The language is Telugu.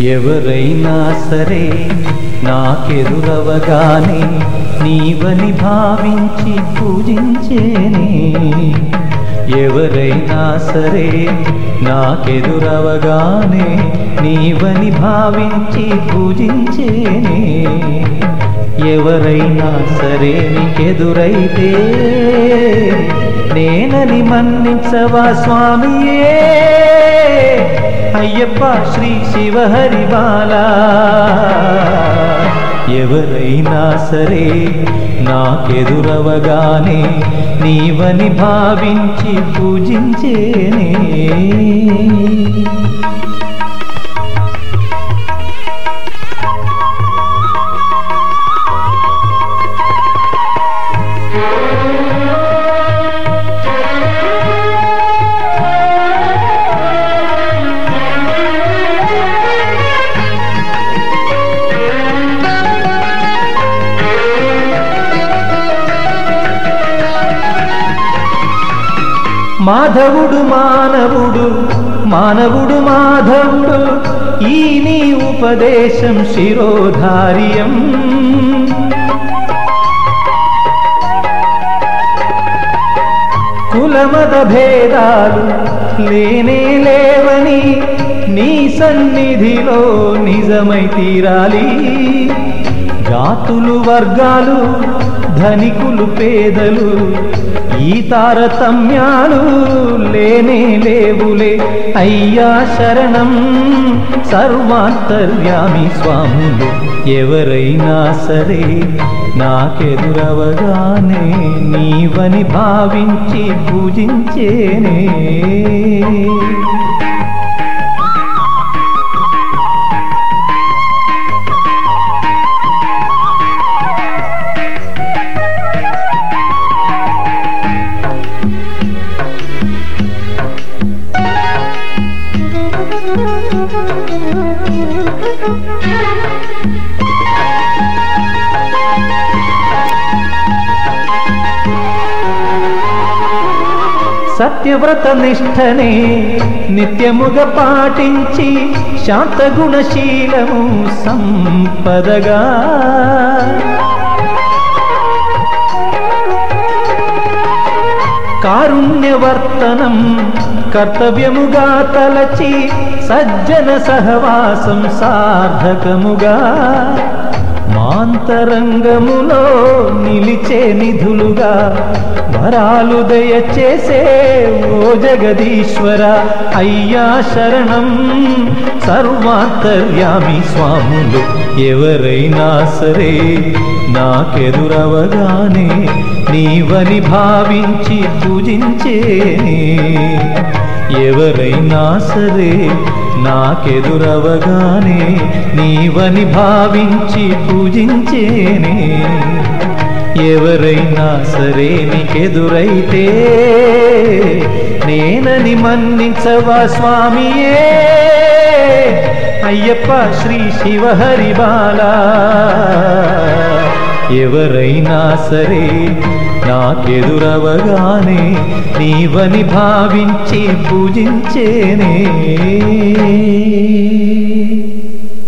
ఎవరైనా సరే నాకెదురవగానే నీవని భావించి పూజించేనే. ఎవరైనా సరే నాకెదురవగానే నీవని భావించి పూజించేనే. ఎవరైనా సరే నీకెదురైతే నేనని మన్నించవా స్వామియే? అయ్యప్ప శ్రీ శివహరి బాలా ఎవరైనా సరే నాకెదురవగానే నీవని భావించి పూజించేనే. మాధవుడు మానవుడు మానవుడు మాధవుడు ఈ నీ ఉపదేశం శిరోధార్యం. కులమద భేదాలు లేనే లేవని నీ సన్నిధిలో నిజమై తీరాలి. జాతులు వర్గాలు ధనికులు పేదలు ఈ తారతమ్యాలు లేనే లేవులే. అయ్యా శరణం సర్వాంతర్యామి స్వాములు ఎవరైనా సరే నాకెదురవగానే నీవని భావించి పూజించేనే. సత్యవ్రత నిష్టనే నిత్యముగ పాటించి శాంతగుణశీలము సంపదగా. కారుణ్యవర్తనం కర్తవ్యముగా తలచి సజ్జన సహవాసం సార్థకముగా. అంతరంగములో నిలిచే నిధులుగా వరాలు దయచేసే ఓ జగదీశ్వర అయ్యా శరణం. సర్వాంతర్యామి స్వాములు ఎవరైనా సరే నాకెదురవగానే నీవని భావించి పూజించే ఎవరైనా సరే నాకెదురవగానే నీవని భావించి పూజించేనే. ఎవరైనా సరే నీకెదురైతే నేనని మన్నించవా స్వామియే. అయ్యప్ప శ్రీ శివహరి బాలా. ఎవరైనా సరే నాకెదురవగానే నీవని భావించి పూజించేనే.